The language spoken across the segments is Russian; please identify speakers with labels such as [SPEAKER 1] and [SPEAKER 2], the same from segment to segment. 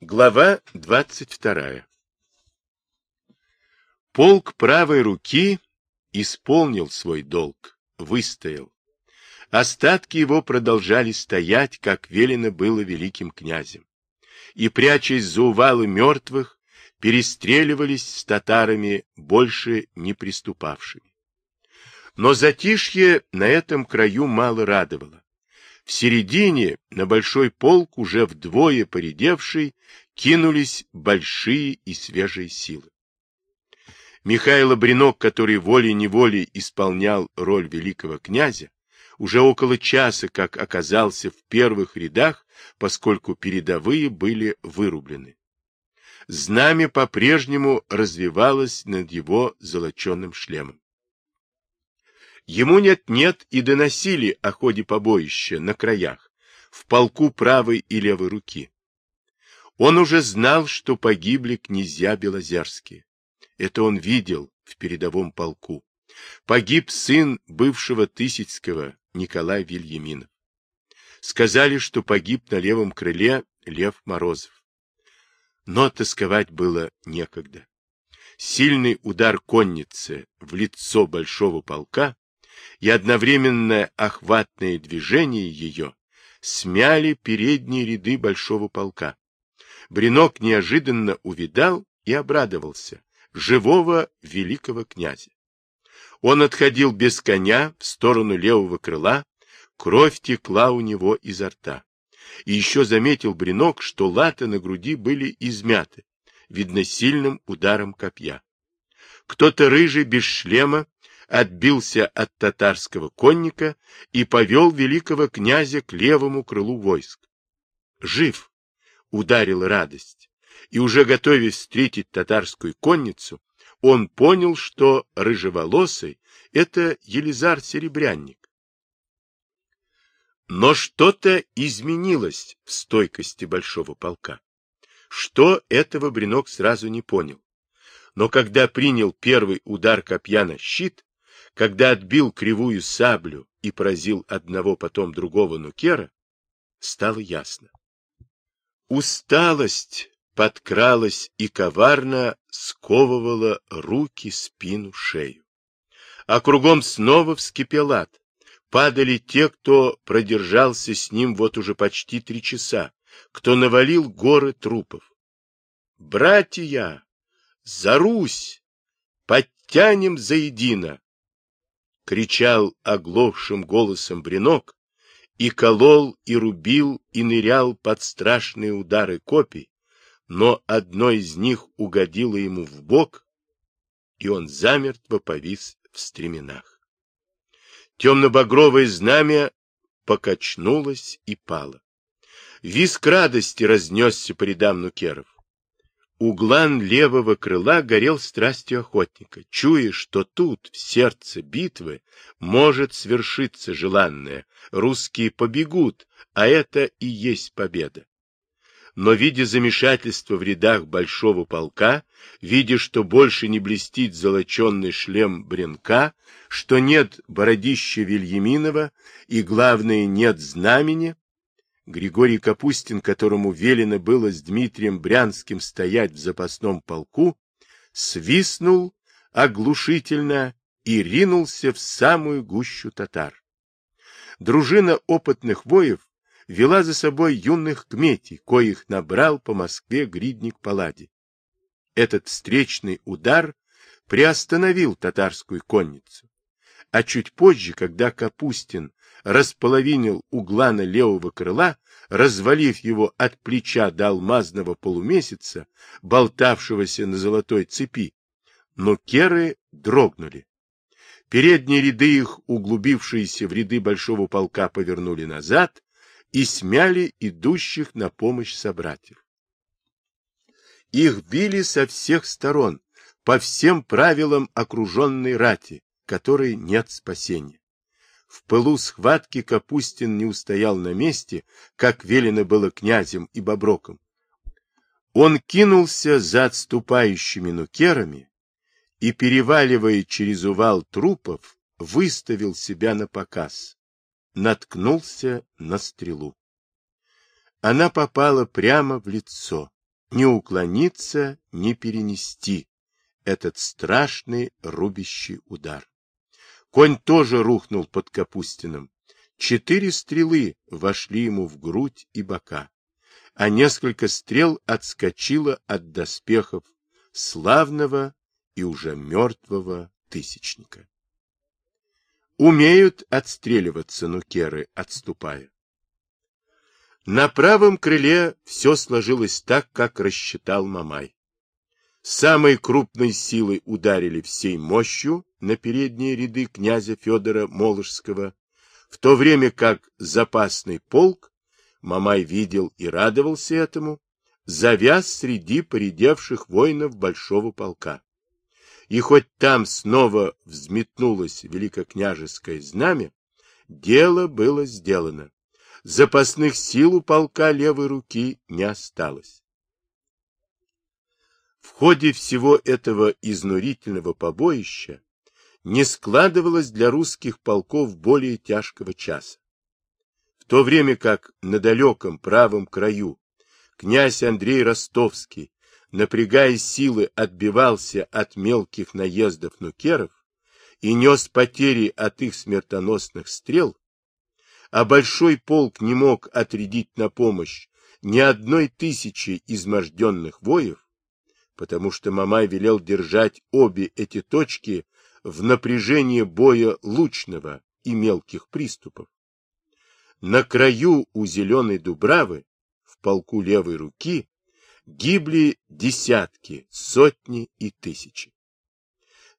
[SPEAKER 1] Глава 22. Полк правой руки исполнил свой долг, выстоял. Остатки его продолжали стоять, как велено было великим князем. И, прячась за увалы мертвых, перестреливались с татарами, больше не приступавшими. Но затишье на этом краю мало радовало. В середине на большой полк, уже вдвое поредевший, кинулись большие и свежие силы. Михаил Бринок, который волей-неволей исполнял роль великого князя, уже около часа как оказался в первых рядах, поскольку передовые были вырублены. Знамя по-прежнему развивалось над его золоченным шлемом. Ему нет-нет и доносили о ходе побоища на краях, в полку правой и левой руки. Он уже знал, что погибли князья Белозерские. Это он видел в передовом полку. Погиб сын бывшего Тысяцкого Николай Вильяминов. Сказали, что погиб на левом крыле Лев Морозов. Но тосковать было некогда. Сильный удар конницы в лицо большого полка и одновременное охватное движение ее смяли передние ряды большого полка. Бринок неожиданно увидал и обрадовался живого великого князя. Он отходил без коня в сторону левого крыла, кровь текла у него изо рта. И еще заметил Бринок, что латы на груди были измяты, видно сильным ударом копья. Кто-то рыжий без шлема отбился от татарского конника и повел великого князя к левому крылу войск. Жив! Ударила радость, и уже готовясь встретить татарскую конницу, он понял, что рыжеволосый — это Елизар Серебрянник. Но что-то изменилось в стойкости большого полка. Что этого Бринок сразу не понял. Но когда принял первый удар копья на щит, когда отбил кривую саблю и поразил одного потом другого нукера, стало ясно. Усталость подкралась и коварно сковывала руки, спину, шею. А кругом снова вскипел ад. Падали те, кто продержался с ним вот уже почти три часа, кто навалил горы трупов. «Братья! За Русь! Подтянем заедино!» Кричал оглохшим голосом Бринок, и колол, и рубил, и нырял под страшные удары копий, но одно из них угодило ему в бок, и он замертво повис в стременах. Темно-багровое знамя покачнулось и пало. Виск радости разнесся по рядам нукеров. Углан левого крыла горел страстью охотника, чуя, что тут, в сердце битвы, может свершиться желанное. Русские побегут, а это и есть победа. Но, видя замешательство в рядах большого полка, видя, что больше не блестит золоченный шлем Бренка, что нет бородища Вильяминова и, главное, нет знамени, Григорий Капустин, которому велено было с Дмитрием Брянским стоять в запасном полку, свистнул оглушительно и ринулся в самую гущу татар. Дружина опытных воев вела за собой юных кметей, коих набрал по Москве гридник Палади. Этот встречный удар приостановил татарскую конницу. А чуть позже, когда Капустин располовинил углана левого крыла, развалив его от плеча до алмазного полумесяца, болтавшегося на золотой цепи, но керы дрогнули. Передние ряды их, углубившиеся в ряды большого полка, повернули назад и смяли идущих на помощь собратьев. Их били со всех сторон, по всем правилам окруженной рати, которой нет спасения. В пылу схватки Капустин не устоял на месте, как велено было князем и боброком. Он кинулся за отступающими нукерами и, переваливая через увал трупов, выставил себя на показ. Наткнулся на стрелу. Она попала прямо в лицо, не уклониться, не перенести этот страшный рубящий удар. Конь тоже рухнул под Капустиным. Четыре стрелы вошли ему в грудь и бока, а несколько стрел отскочило от доспехов славного и уже мертвого тысячника. Умеют отстреливаться нукеры, отступая. На правом крыле все сложилось так, как рассчитал Мамай. Самой крупной силой ударили всей мощью на передние ряды князя Федора Моложского, в то время как запасный полк, Мамай видел и радовался этому, завяз среди поредевших воинов большого полка. И хоть там снова взметнулось великокняжеское знамя, дело было сделано. Запасных сил у полка левой руки не осталось. Ходе всего этого изнурительного побоища не складывалось для русских полков более тяжкого часа. В то время как на далеком правом краю князь Андрей Ростовский, напрягая силы, отбивался от мелких наездов нукеров и нес потери от их смертоносных стрел, а большой полк не мог отрядить на помощь ни одной тысячи изможденных воев, потому что Мамай велел держать обе эти точки в напряжении боя лучного и мелких приступов. На краю у Зеленой Дубравы, в полку левой руки, гибли десятки, сотни и тысячи.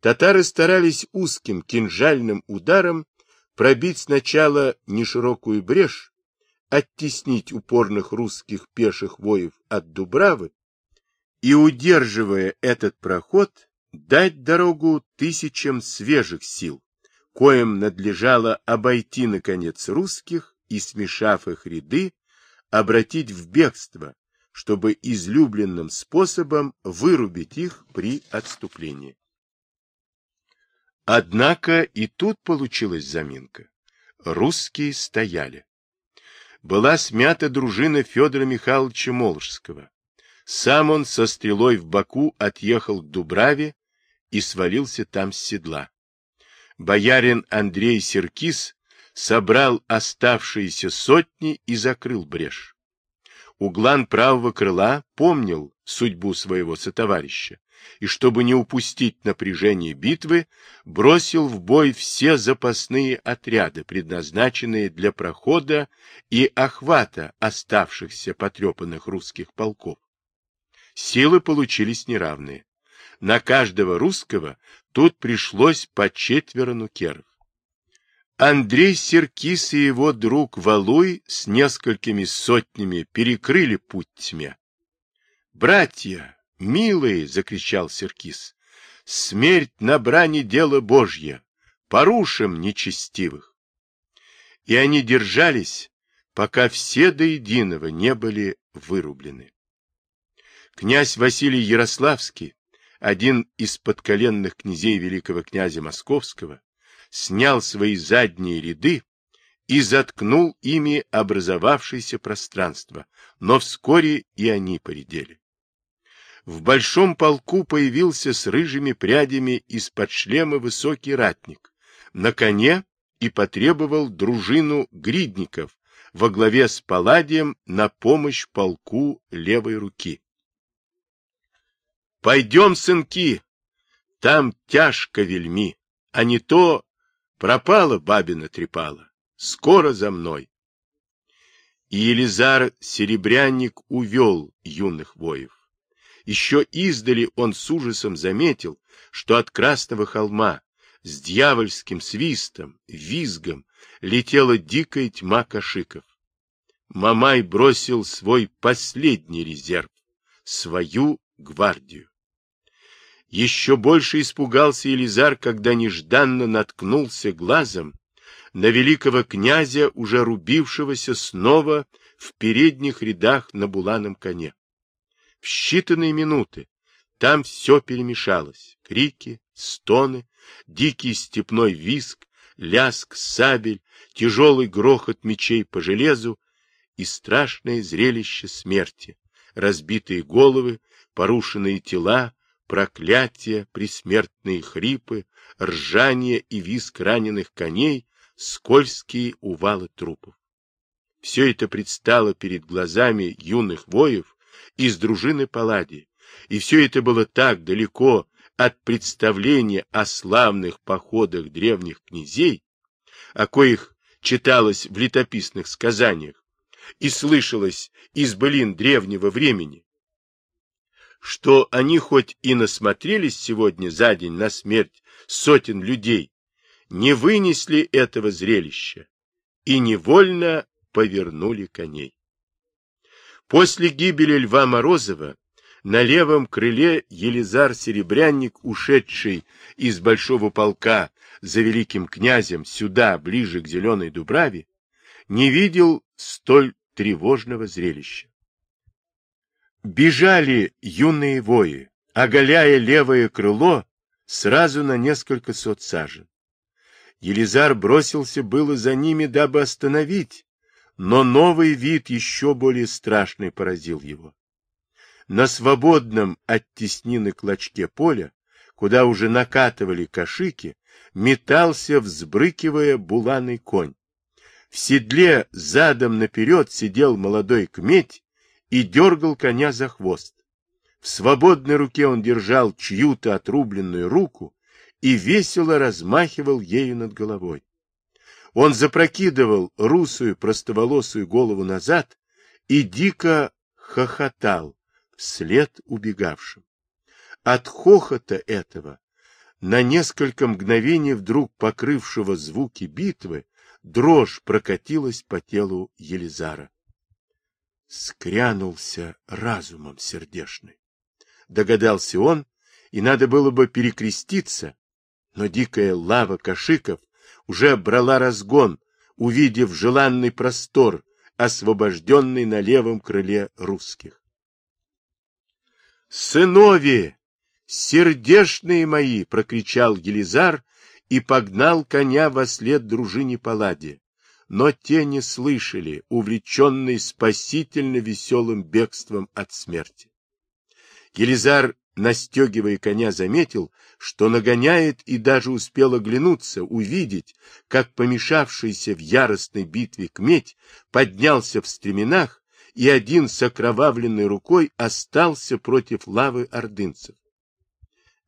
[SPEAKER 1] Татары старались узким кинжальным ударом пробить сначала неширокую брешь, оттеснить упорных русских пеших воев от Дубравы и, удерживая этот проход, дать дорогу тысячам свежих сил, коим надлежало обойти, наконец, русских и, смешав их ряды, обратить в бегство, чтобы излюбленным способом вырубить их при отступлении. Однако и тут получилась заминка. Русские стояли. Была смята дружина Федора Михайловича Молжского. Сам он со стрелой в боку отъехал к Дубраве и свалился там с седла. Боярин Андрей Серкис собрал оставшиеся сотни и закрыл брешь. Углан правого крыла помнил судьбу своего сотоварища и, чтобы не упустить напряжение битвы, бросил в бой все запасные отряды, предназначенные для прохода и охвата оставшихся потрепанных русских полков. Силы получились неравные. На каждого русского тут пришлось по четверо нукеров. Андрей Серкис и его друг Валуй с несколькими сотнями перекрыли путь тьме. «Братья, «Милые!» — закричал Серкис. «Смерть на брани дело Божье! Порушим нечестивых!» И они держались, пока все до единого не были вырублены. Князь Василий Ярославский, один из подколенных князей великого князя Московского, снял свои задние ряды и заткнул ими образовавшееся пространство, но вскоре и они поредели в большом полку появился с рыжими прядями из-под шлема высокий ратник, на коне и потребовал дружину гридников во главе с Палладием на помощь полку левой руки. «Пойдем, сынки, там тяжко вельми, а не то пропала бабина трепала, скоро за мной». И Елизар Серебрянник увел юных воев. Еще издали он с ужасом заметил, что от Красного холма с дьявольским свистом, визгом летела дикая тьма кашиков. Мамай бросил свой последний резерв, свою гвардию. Еще больше испугался Елизар, когда нежданно наткнулся глазом на великого князя, уже рубившегося снова в передних рядах на буланом коне. В считанные минуты там все перемешалось. Крики, стоны, дикий степной виск, ляск сабель, тяжелый грохот мечей по железу и страшное зрелище смерти, разбитые головы, порушенные тела, проклятия, присмертные хрипы, ржание и визг раненых коней, скользкие увалы трупов. Все это предстало перед глазами юных воев из дружины Палладии, и все это было так далеко от представления о славных походах древних князей, о коих читалось в летописных сказаниях и слышалось из былин древнего времени, что они хоть и насмотрелись сегодня за день на смерть сотен людей, не вынесли этого зрелища и невольно повернули коней. После гибели Льва Морозова на левом крыле Елизар Серебрянник, ушедший из большого полка за великим князем сюда, ближе к Зеленой Дубраве, не видел столь тревожного зрелища. Бежали юные вои, оголяя левое крыло сразу на несколько сот сажен. Елизар бросился было за ними, дабы остановить, но новый вид еще более страшный поразил его. На свободном от теснины клочке поля, куда уже накатывали кашики, метался, взбрыкивая буланый конь. В седле задом наперед сидел молодой кметь и дергал коня за хвост. В свободной руке он держал чью-то отрубленную руку и весело размахивал ею над головой. Он запрокидывал русую простоволосую голову назад и дико хохотал вслед убегавшим. От хохота этого, на несколько мгновений вдруг покрывшего звуки битвы, дрожь прокатилась по телу Елизара. Скрянулся разумом сердешный. Догадался он, и надо было бы перекреститься, но дикая лава кашиков уже брала разгон, увидев желанный простор, освобожденный на левом крыле русских. «Сынови! Сердешные мои!» — прокричал Елизар и погнал коня во след дружине Палладе. Но те не слышали, увлеченные спасительно веселым бегством от смерти. Елизар настегивая коня, заметил, что нагоняет и даже успел оглянуться, увидеть, как помешавшийся в яростной битве кметь поднялся в стременах и один с окровавленной рукой остался против лавы ордынцев.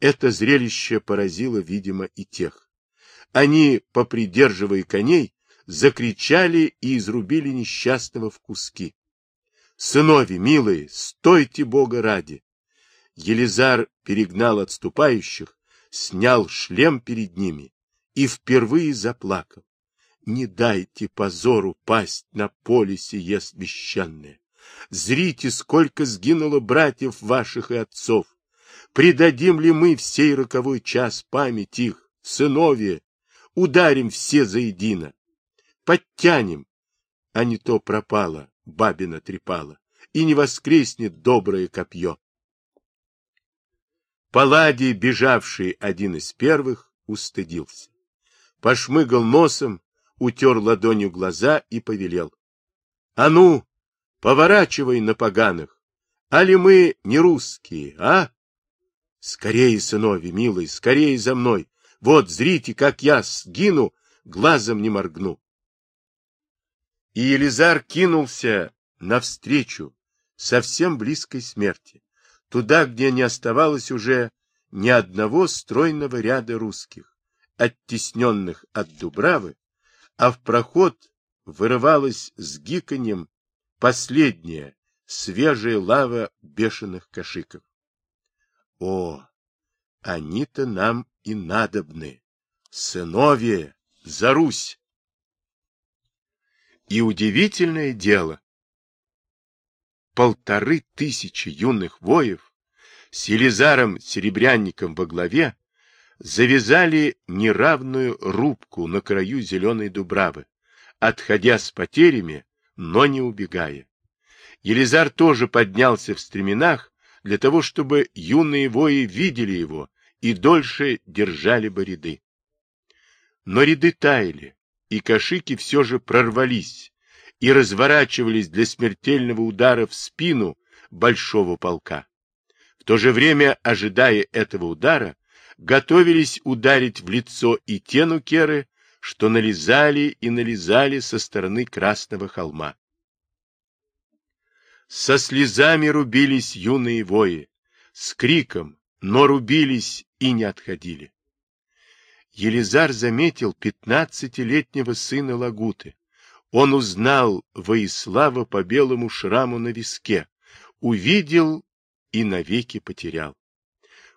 [SPEAKER 1] Это зрелище поразило, видимо, и тех. Они, попридерживая коней, закричали и изрубили несчастного в куски. «Сынови, милые, стойте Бога ради! Елизар перегнал отступающих, снял шлем перед ними и впервые заплакал. Не дайте позору пасть на поле сие священное. Зрите, сколько сгинуло братьев ваших и отцов. Предадим ли мы в сей роковой час память их, сыновья, ударим все заедино, подтянем, а не то пропало, бабина трепала, и не воскреснет доброе копье. Палладий, бежавший один из первых, устыдился. Пошмыгал носом, утер ладонью глаза и повелел. — А ну, поворачивай на поганых! Али мы не русские, а? Скорее, сынови, милый, скорее за мной! Вот, зрите, как я сгину, глазом не моргну. И Елизар кинулся навстречу совсем близкой смерти туда, где не оставалось уже ни одного стройного ряда русских, оттесненных от Дубравы, а в проход вырывалась с гиканьем последняя, свежая лава бешеных кашиков. О, они-то нам и надобны, сыновья, за Русь! И удивительное дело, полторы тысячи юных воев с Елизаром Серебрянником во главе завязали неравную рубку на краю зеленой дубравы, отходя с потерями, но не убегая. Елизар тоже поднялся в стременах для того, чтобы юные вои видели его и дольше держали бы ряды. Но ряды таяли, и кашики все же прорвались, и разворачивались для смертельного удара в спину большого полка. В то же время, ожидая этого удара, готовились ударить в лицо и те нукеры, что налезали и налезали со стороны Красного холма. Со слезами рубились юные вои, с криком, но рубились и не отходили. Елизар заметил пятнадцатилетнего сына Лагуты. Он узнал Воислава по белому шраму на виске, увидел и навеки потерял.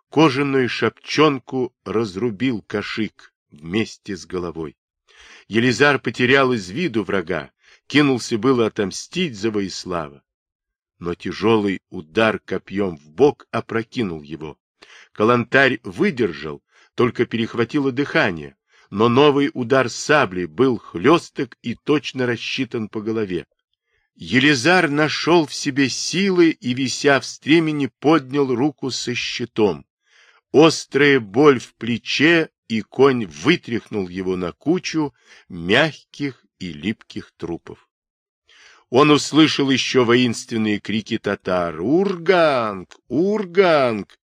[SPEAKER 1] Кожаную шапчонку разрубил кашик вместе с головой. Елизар потерял из виду врага, кинулся было отомстить за Воислава. Но тяжелый удар копьем в бок опрокинул его. Калантарь выдержал, только перехватило дыхание, но новый удар сабли был хлесток и точно рассчитан по голове. Елизар нашел в себе силы и, вися в стремени, поднял руку со щитом. Острая боль в плече, и конь вытряхнул его на кучу мягких и липких трупов. Он услышал еще воинственные крики татар «Урганг! Урганг!».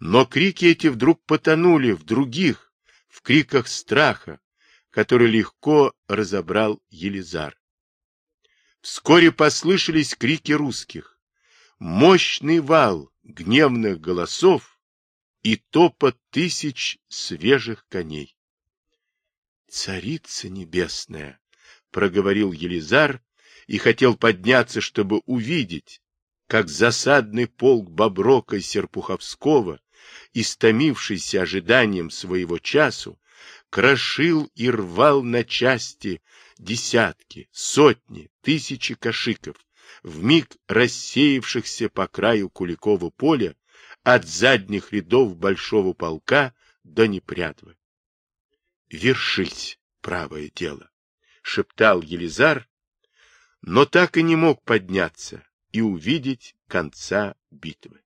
[SPEAKER 1] Но крики эти вдруг потонули в других, в криках страха, который легко разобрал Елизар. Вскоре послышались крики русских. Мощный вал гневных голосов и топот тысяч свежих коней. «Царица небесная!» — проговорил Елизар и хотел подняться, чтобы увидеть, как засадный полк Боброка и Серпуховского, истомившийся ожиданием своего часу, крошил и рвал на части десятки, сотни, тысячи кашиков, вмиг рассеявшихся по краю Куликова поля от задних рядов большого полка до непрядвы. «Вершись, правое дело!» — шептал Елизар, но так и не мог подняться и увидеть конца битвы.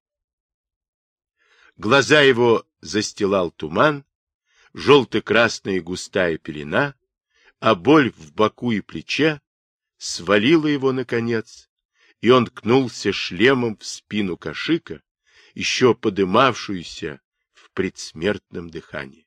[SPEAKER 1] Глаза его застилал туман, желто-красная густая пелена, а боль в боку и плече свалила его наконец, и он ткнулся шлемом в спину Кашика, еще подымавшуюся в предсмертном дыхании.